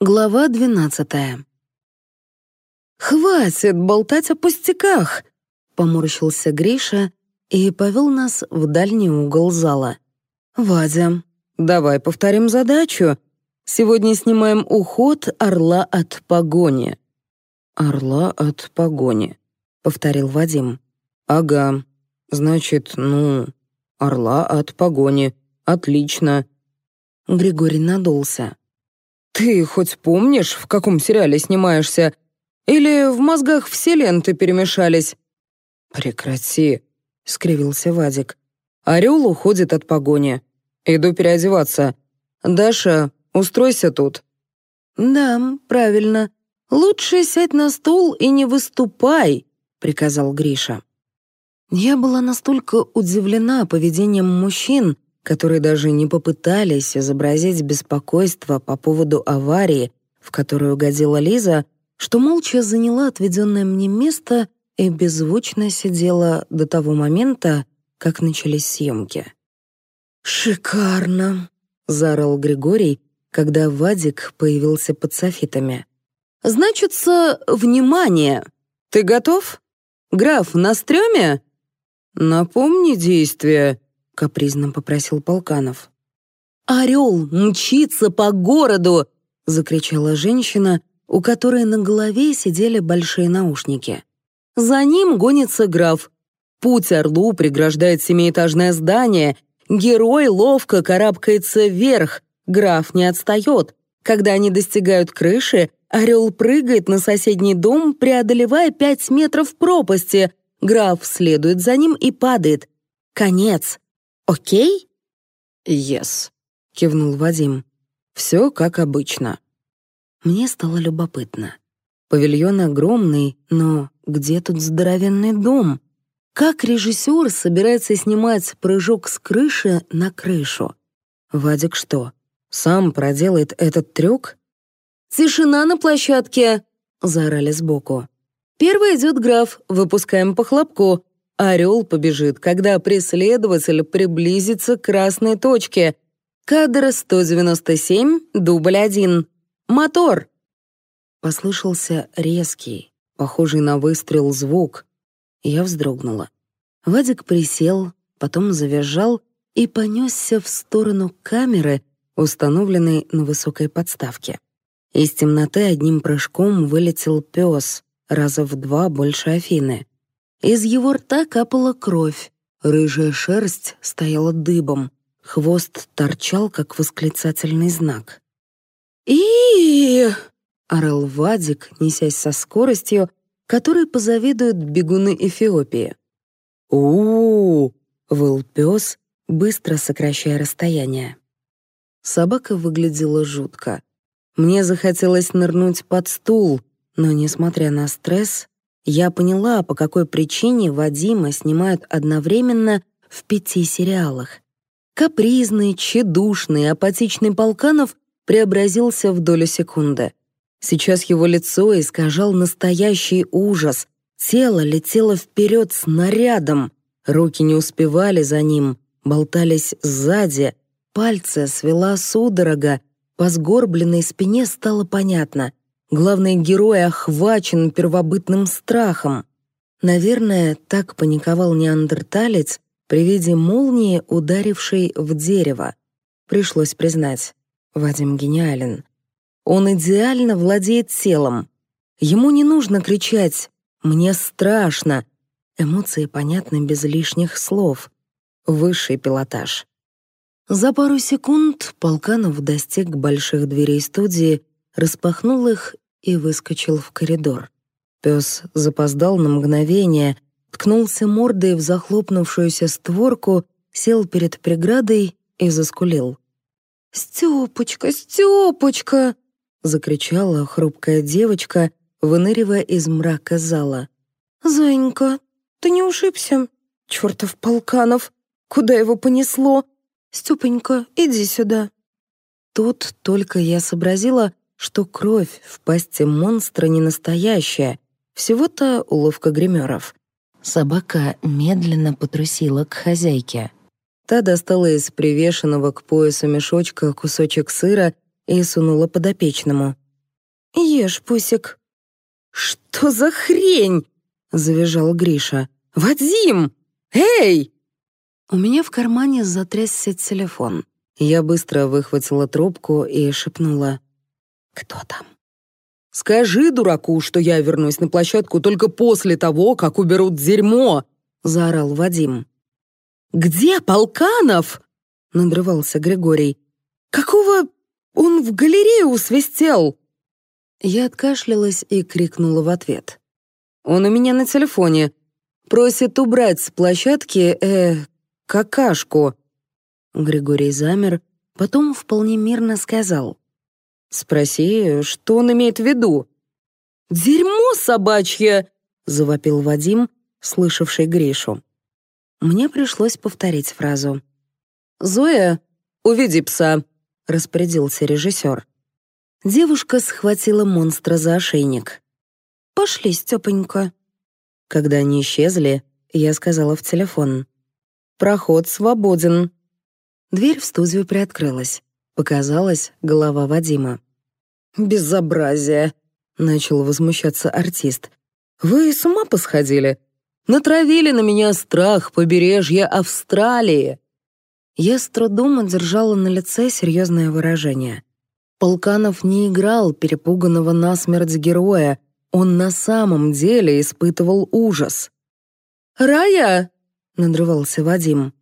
Глава двенадцатая. «Хватит болтать о пустяках!» — поморщился Гриша и повел нас в дальний угол зала. «Вадя, давай повторим задачу. Сегодня снимаем уход орла от погони». «Орла от погони», — повторил Вадим. «Ага. Значит, ну, орла от погони. Отлично». Григорий надулся. «Ты хоть помнишь, в каком сериале снимаешься? Или в мозгах все ленты перемешались?» «Прекрати», — скривился Вадик. «Орел уходит от погони. Иду переодеваться. Даша, устройся тут». «Да, правильно. Лучше сядь на стул и не выступай», — приказал Гриша. Я была настолько удивлена поведением мужчин, которые даже не попытались изобразить беспокойство по поводу аварии, в которую угодила Лиза, что молча заняла отведенное мне место и беззвучно сидела до того момента, как начались съемки. «Шикарно!» — заорал Григорий, когда Вадик появился под софитами. «Значится, внимание! Ты готов? Граф, на стреме?» «Напомни действия», — капризно попросил Полканов. «Орел мчится по городу!» — закричала женщина, у которой на голове сидели большие наушники. «За ним гонится граф. Путь орлу преграждает семиэтажное здание. Герой ловко карабкается вверх. Граф не отстает. Когда они достигают крыши, орел прыгает на соседний дом, преодолевая пять метров пропасти. Граф следует за ним и падает. Конец. Окей?» «Yes», — кивнул Вадим. «Все как обычно». Мне стало любопытно. Павильон огромный, но где тут здоровенный дом? Как режиссер собирается снимать прыжок с крыши на крышу? Вадик что, сам проделает этот трюк? «Тишина на площадке!» — заорали сбоку. «Первый идет граф, выпускаем по хлопку. Орел побежит, когда преследователь приблизится к красной точке. Кадр 197, дубль 1. Мотор!» Послышался резкий, похожий на выстрел звук. Я вздрогнула. Вадик присел, потом завизжал и понесся в сторону камеры, установленной на высокой подставке. Из темноты одним прыжком вылетел пес, раза в два больше Афины. Из его рта капала кровь, рыжая шерсть стояла дыбом, хвост торчал, как восклицательный знак. и орал Вадик, несясь со скоростью, которой позавидуют бегуны Эфиопии. у, выл пес, быстро сокращая расстояние. Собака выглядела жутко. Мне захотелось нырнуть под стул, но, несмотря на стресс, я поняла, по какой причине Вадима снимают одновременно в пяти сериалах. Капризный, тщедушный, апатичный Полканов преобразился в долю секунды. Сейчас его лицо искажал настоящий ужас. Тело летело вперед снарядом. Руки не успевали за ним, болтались сзади. Пальцы свела судорога. По сгорбленной спине стало понятно. Главный герой охвачен первобытным страхом. Наверное, так паниковал неандерталец при виде молнии, ударившей в дерево. Пришлось признать, Вадим гениален. Он идеально владеет телом. Ему не нужно кричать «мне страшно». Эмоции понятны без лишних слов. Высший пилотаж. За пару секунд Полканов достиг больших дверей студии распахнул их и выскочил в коридор. Пес запоздал на мгновение, ткнулся мордой в захлопнувшуюся створку, сел перед преградой и заскулил. «Стёпочка, Стёпочка!» — закричала хрупкая девочка, выныривая из мрака зала. «Зайенька, ты не ушибся? Чёртов Полканов! Куда его понесло? Стёпонька, иди сюда!» Тут только я сообразила, что кровь в пасти монстра не настоящая, всего-то уловка гримеров. Собака медленно потрусила к хозяйке. Та достала из привешенного к поясу мешочка кусочек сыра и сунула подопечному. Ешь, Пусик». «Что за хрень?» — завизжал Гриша. «Вадим! Эй!» У меня в кармане затрясся телефон. Я быстро выхватила трубку и шепнула. «Кто там?» «Скажи дураку, что я вернусь на площадку только после того, как уберут дерьмо!» — заорал Вадим. «Где Полканов?» — надрывался Григорий. «Какого он в галерею усвистел?» Я откашлялась и крикнула в ответ. «Он у меня на телефоне. Просит убрать с площадки, э, какашку». Григорий замер, потом вполне мирно сказал. «Спроси, что он имеет в виду?» «Дерьмо собачье!» — завопил Вадим, слышавший Гришу. Мне пришлось повторить фразу. «Зоя, уведи пса», — распорядился режиссер. Девушка схватила монстра за ошейник. «Пошли, Степонька». Когда они исчезли, я сказала в телефон. «Проход свободен». Дверь в студию приоткрылась. Показалась голова Вадима. «Безобразие!» — начал возмущаться артист. «Вы с ума посходили? Натравили на меня страх побережья Австралии!» Я с трудом одержала на лице серьезное выражение. Полканов не играл перепуганного насмерть героя, он на самом деле испытывал ужас. «Рая!» — надрывался Вадим.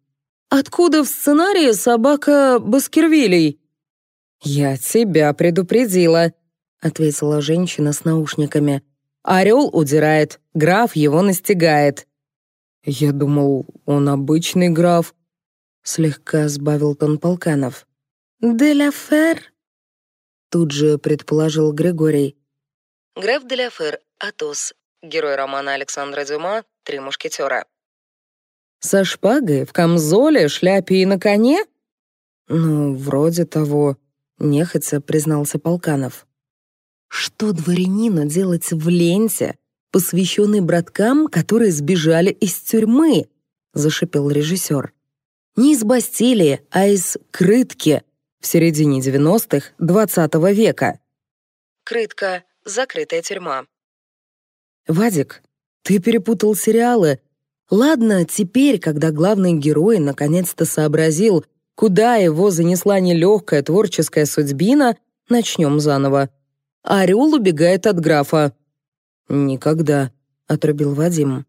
«Откуда в сценарии собака Баскервилей?» «Я тебя предупредила», — ответила женщина с наушниками. «Орел удирает, граф его настигает». «Я думал, он обычный граф», — слегка сбавил тон Полканов. «Де ла фер?» Тут же предположил Григорий. Граф де ла Фер, Атос, герой романа Александра Дюма «Три мушкетера». «Со шпагой, в камзоле, шляпе и на коне?» «Ну, вроде того», — нехотя признался Полканов. «Что дворянина делать в ленте, посвященной браткам, которые сбежали из тюрьмы?» — зашипел режиссер. «Не из Бастилии, а из Крытки, в середине 90-х XX века. Крытка — закрытая тюрьма. «Вадик, ты перепутал сериалы. Ладно, теперь, когда главный герой наконец-то сообразил, куда его занесла нелегкая творческая судьбина, начнем заново. Орел убегает от графа». «Никогда», — отрубил Вадим.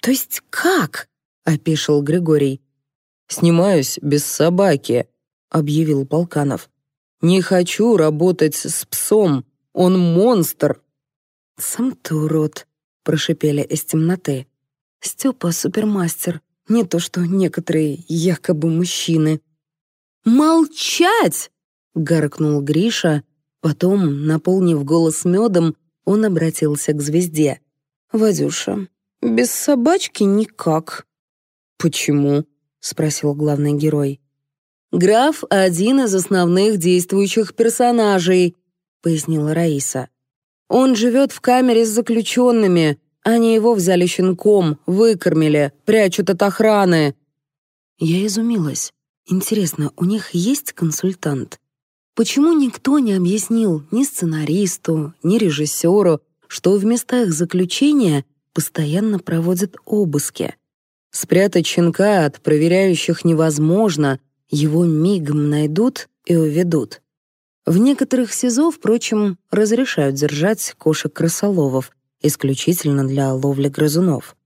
«То есть как?» — опешил Григорий. «Снимаюсь без собаки», объявил Полканов. «Не хочу работать с псом, он монстр!» «Сам ты урод!» — прошипели из темноты. «Степа — супермастер, не то что некоторые якобы мужчины». «Молчать!» — гаркнул Гриша. Потом, наполнив голос медом, он обратился к звезде. «Вадюша, без собачки никак». «Почему?» — спросил главный герой. «Граф — один из основных действующих персонажей», — пояснила Раиса. «Он живет в камере с заключенными. Они его взяли щенком, выкормили, прячут от охраны». Я изумилась. Интересно, у них есть консультант? Почему никто не объяснил ни сценаристу, ни режиссеру, что в местах заключения постоянно проводят обыски? Спрятать щенка от проверяющих невозможно — его мигом найдут и уведут. В некоторых СИЗО, впрочем, разрешают держать кошек-крысоловов исключительно для ловли грызунов.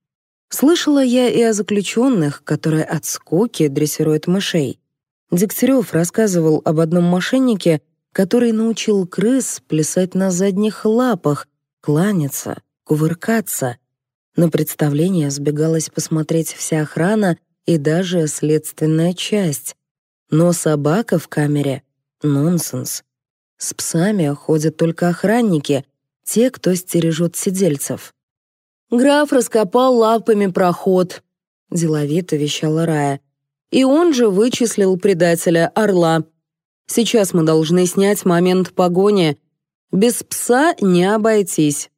Слышала я и о заключенных, которые от скуки дрессируют мышей. Дегтярев рассказывал об одном мошеннике, который научил крыс плясать на задних лапах, кланяться, кувыркаться. На представление сбегалась посмотреть вся охрана и даже следственная часть. Но собака в камере — нонсенс. С псами ходят только охранники, те, кто стережет сидельцев. «Граф раскопал лапами проход», — деловито вещала Рая. «И он же вычислил предателя, орла. Сейчас мы должны снять момент погони. Без пса не обойтись».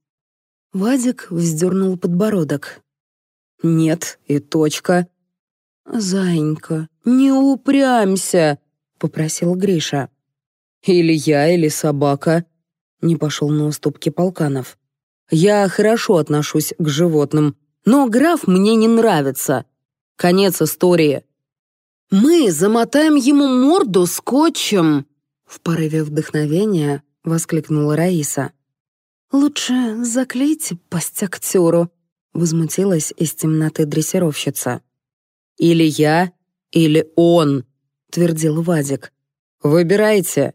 Вадик вздернул подбородок. «Нет, и точка», «Заинька, не упрямься!» — попросил Гриша. «Или я, или собака». Не пошел на уступки Полканов. «Я хорошо отношусь к животным, но граф мне не нравится. Конец истории». «Мы замотаем ему морду скотчем!» В порыве вдохновения воскликнула Раиса. «Лучше заклейте пасть актеру», — возмутилась из темноты дрессировщица. «Или я, или он», — твердил Вадик. «Выбирайте».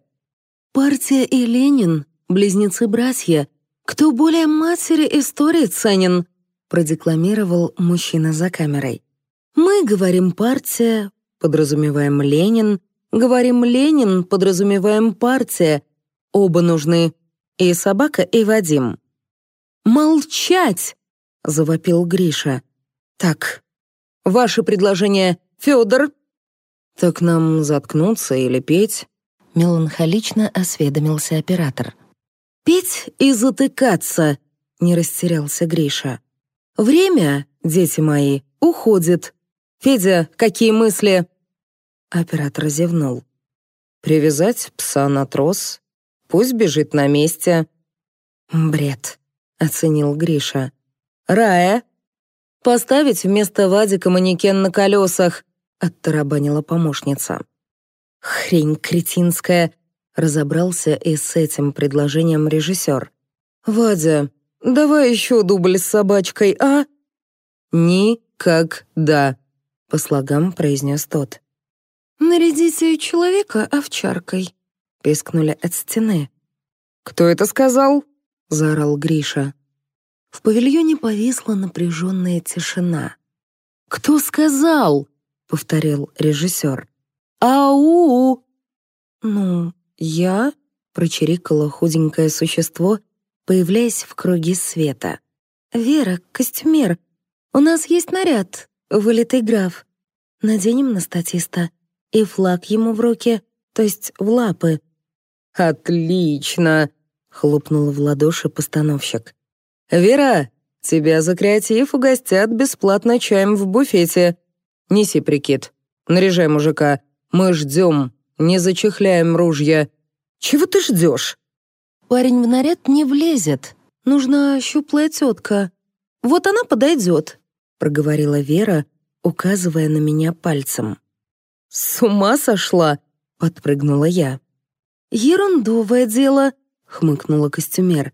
«Партия и Ленин, близнецы-братья. Кто более матери истории ценен?» — продекламировал мужчина за камерой. «Мы говорим партия, подразумеваем Ленин, говорим Ленин, подразумеваем партия. Оба нужны. И собака, и Вадим». «Молчать!» — завопил Гриша. «Так, ваше предложение, Федор?» «Так нам заткнуться или петь?» — меланхолично осведомился оператор. «Петь и затыкаться!» — не растерялся Гриша. «Время, дети мои, уходит. Федя, какие мысли?» Оператор зевнул. «Привязать пса на трос? Пусть бежит на месте». «Бред», — оценил Гриша. «Рая?» «Поставить вместо Вадика манекен на колесах», — оттарабанила помощница. «Хрень кретинская», — разобрался и с этим предложением режиссер. «Вадя, давай еще дубль с собачкой, а?» «Никогда», — по слогам произнес тот. «Нарядите человека овчаркой», — пискнули от стены. «Кто это сказал?» — заорал Гриша. В павильоне повисла напряженная тишина. «Кто сказал?» — повторил режиссер. «Ау!» «Ну, я?» — прочирикало худенькое существо, появляясь в круге света. «Вера, костюмер, у нас есть наряд, вылитый граф. Наденем на статиста и флаг ему в руки, то есть в лапы». «Отлично!» — хлопнул в ладоши постановщик. «Вера, тебя за креатив угостят бесплатно чаем в буфете. Неси прикид. Наряжай мужика. Мы ждем, не зачехляем ружья. Чего ты ждешь?» «Парень в наряд не влезет. Нужна щуплая тетка. Вот она подойдет», — проговорила Вера, указывая на меня пальцем. «С ума сошла?» — подпрыгнула я. «Ерундовое дело», — хмыкнула костюмер.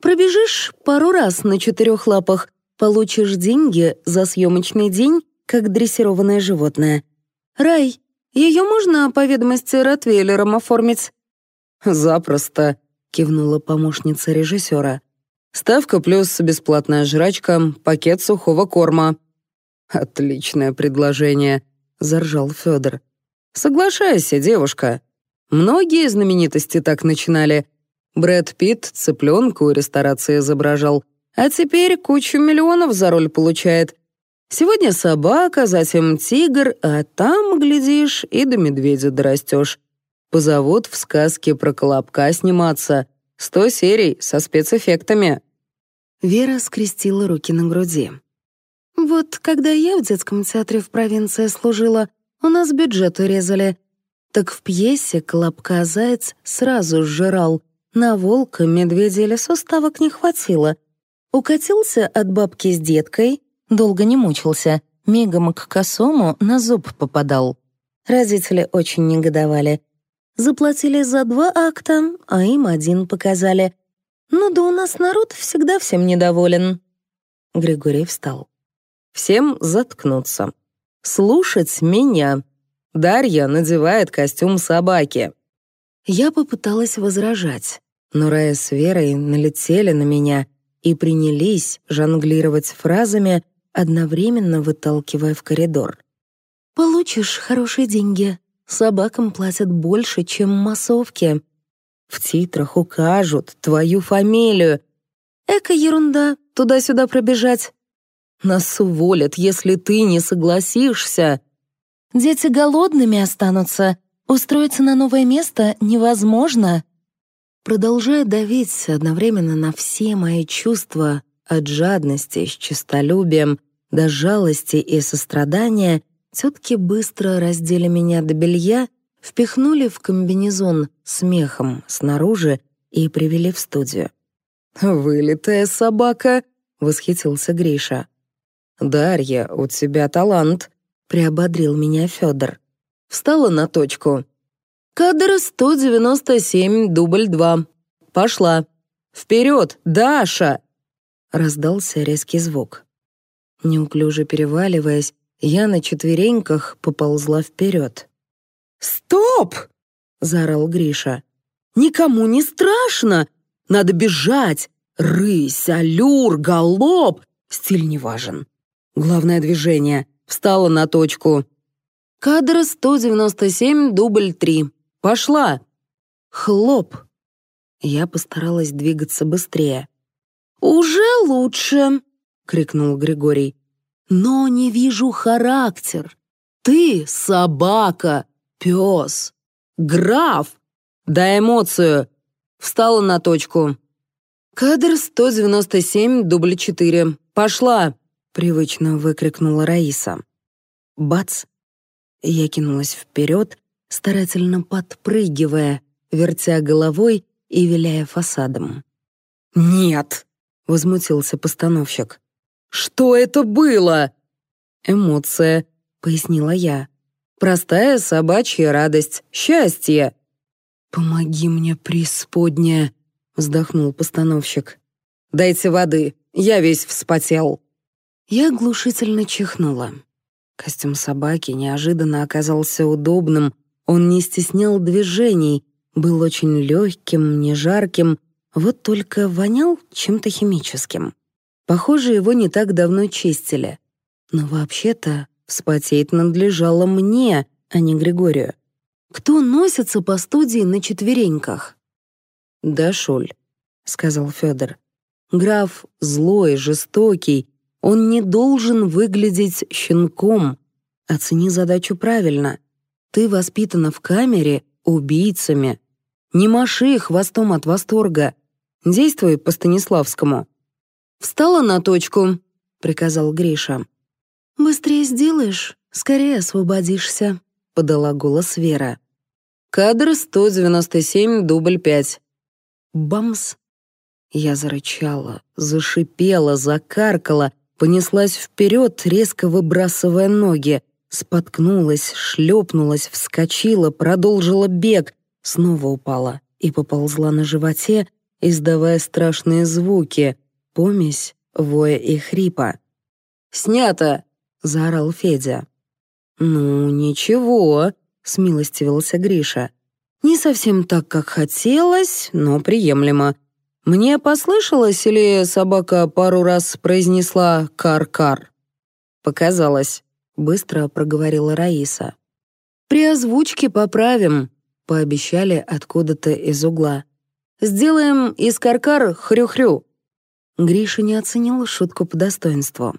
«Пробежишь пару раз на четырех лапах, получишь деньги за съемочный день, как дрессированное животное. Рай, ее можно по ведомости Ротвейлером оформить?» «Запросто», — кивнула помощница режиссера. «Ставка плюс бесплатная жрачка, пакет сухого корма». «Отличное предложение», — заржал Федор. «Соглашайся, девушка. Многие знаменитости так начинали. Брэд Питт цыпленка у ресторации изображал, а теперь кучу миллионов за роль получает. Сегодня собака, затем тигр, а там, глядишь, и до медведя дорастешь. Позовут в сказке про Колобка сниматься. Сто серий со спецэффектами». Вера скрестила руки на груди. Вот когда я в детском театре в провинции служила, у нас бюджет урезали. Так в пьесе Колобка Заяц сразу сжирал. На волка, медведя или суставок не хватило. Укатился от бабки с деткой, долго не мучился, мигом к косому на зуб попадал. Родители очень негодовали. Заплатили за два акта, а им один показали. Ну да у нас народ всегда всем недоволен. Григорий встал. Всем заткнуться. Слушать меня. Дарья надевает костюм собаки. Я попыталась возражать, но Рая с Верой налетели на меня и принялись жонглировать фразами, одновременно выталкивая в коридор. «Получишь хорошие деньги. Собакам платят больше, чем массовки. В титрах укажут твою фамилию. Эка ерунда, туда-сюда пробежать. Нас уволят, если ты не согласишься. Дети голодными останутся. Устроиться на новое место невозможно. Продолжая давить одновременно на все мои чувства, от жадности с честолюбием до жалости и сострадания, тетки быстро раздели меня до белья, впихнули в комбинезон с мехом снаружи и привели в студию. «Вылитая собака!» — восхитился Гриша. «Дарья, у тебя талант!» — приободрил меня Федор. Встала на точку. «Кадр 197, дубль 2. Пошла. Вперед, Даша!» Раздался резкий звук. Неуклюже переваливаясь, я на четвереньках поползла вперед. «Стоп!» — заорал Гриша. «Никому не страшно! Надо бежать! Рысь, аллюр, галоп! Стиль не важен. Главное движение. Встала на точку. Кадр 197, дубль 3. Пошла!» Хлоп! Я постаралась двигаться быстрее. «Уже лучше!» — крикнул Григорий. «Но не вижу характер. Ты собака, пес, граф. Дай эмоцию!» Встала на точку. «Кадр 197, дубль 4. Пошла!» — привычно выкрикнула Раиса. Бац! Я кинулась вперед, старательно подпрыгивая, вертя головой и виляя фасадом. «Нет!» — возмутился постановщик. «Что это было?» «Эмоция», — пояснила я. «Простая собачья радость, счастье». «Помоги мне, преисподняя», — вздохнул постановщик. «Дайте воды, я весь вспотел». Я глушительно чихнула. Костюм собаки неожиданно оказался удобным, он не стеснял движений, был очень легким, не жарким, вот только вонял чем-то химическим. Похоже, его не так давно чистили. Но вообще-то вспотеть надлежало мне, а не Григорию. Кто носится по студии на четвереньках? «Да, Шуль», — сказал Федор. «Граф злой, жестокий, он не должен выглядеть щенком. Оцени задачу правильно. Ты воспитана в камере убийцами. Не маши хвостом от восторга. Действуй по Станиславскому. «Встала на точку», — приказал Гриша. «Быстрее сделаешь, скорее освободишься», — подала голос Вера. «Кадр 197, дубль 5». Бамс! Я зарычала, зашипела, закаркала, понеслась вперед, резко выбрасывая ноги, споткнулась, шлепнулась, вскочила, продолжила бег, снова упала и поползла на животе, издавая страшные звуки, помесь воя и хрипа. «Снято!» — заорал Федя. «Ну, ничего», — смилостивился Гриша. «Не совсем так, как хотелось, но приемлемо. Мне послышалось, или собака пару раз произнесла «кар-кар»?» «Показалось», — быстро проговорила Раиса. «При озвучке поправим», — пообещали откуда-то из угла. «Сделаем из каркар хрю-хрю». Гриша не оценил шутку по достоинству.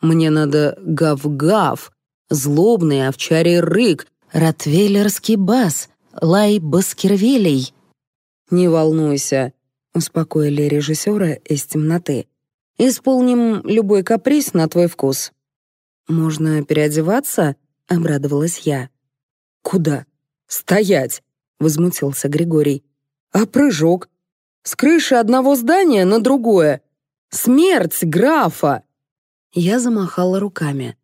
«Мне надо гав-гав, злобный овчарий рык, ротвейлерский бас, лай баскервилей». «Не волнуйся», успокоили режиссера из темноты. «Исполним любой каприз на твой вкус». «Можно переодеваться?» — обрадовалась я. «Куда? Стоять!» — возмутился Григорий. «А прыжок? С крыши одного здания на другое? Смерть графа!» Я замахала руками.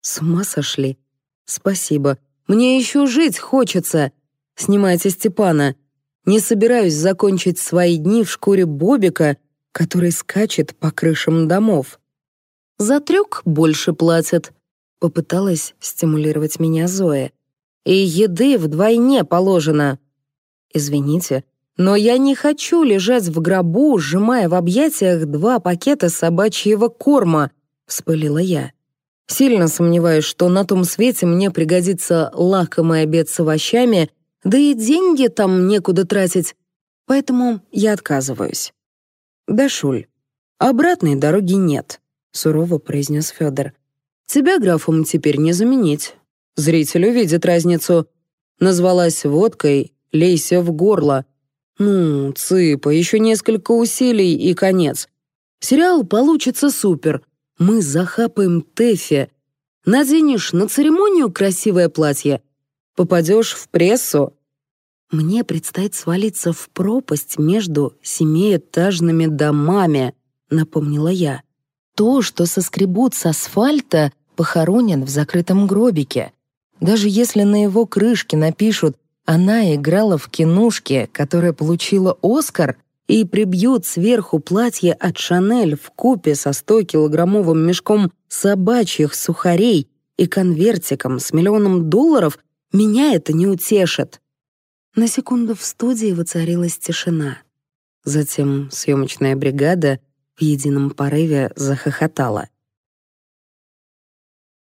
«С ума сошли? Спасибо. Мне еще жить хочется. Снимайте Степана. Не собираюсь закончить свои дни в шкуре Бобика, который скачет по крышам домов. За трюк больше платят. Попыталась стимулировать меня Зоя. И еды вдвойне положено. Извините, но я не хочу лежать в гробу, сжимая в объятиях два пакета собачьего корма, вспылила я. Сильно сомневаюсь, что на том свете мне пригодится лакомый обед с овощами да и деньги там некуда тратить, поэтому я отказываюсь. Да, Шуль, обратной дороги нет, сурово произнес Федор. Тебя графом теперь не заменить. Зритель увидит разницу. Назвалась водкой, лейся в горло. Ну, цыпа, еще несколько усилий и конец. Сериал получится супер. Мы захапаем Тэфи. Наденешь на церемонию красивое платье. Попадешь в прессу, Мне предстоит свалиться в пропасть между семиэтажными домами, напомнила я. То, что соскребут с асфальта, похоронят в закрытом гробике. Даже если на его крышке напишут «Она играла в кинушке, которая получила Оскар», и прибьют сверху платье от Шанель в купе со 100-килограммовым мешком собачьих сухарей и конвертиком с миллионом долларов, меня это не утешит. На секунду в студии воцарилась тишина. Затем съемочная бригада в едином порыве захохотала.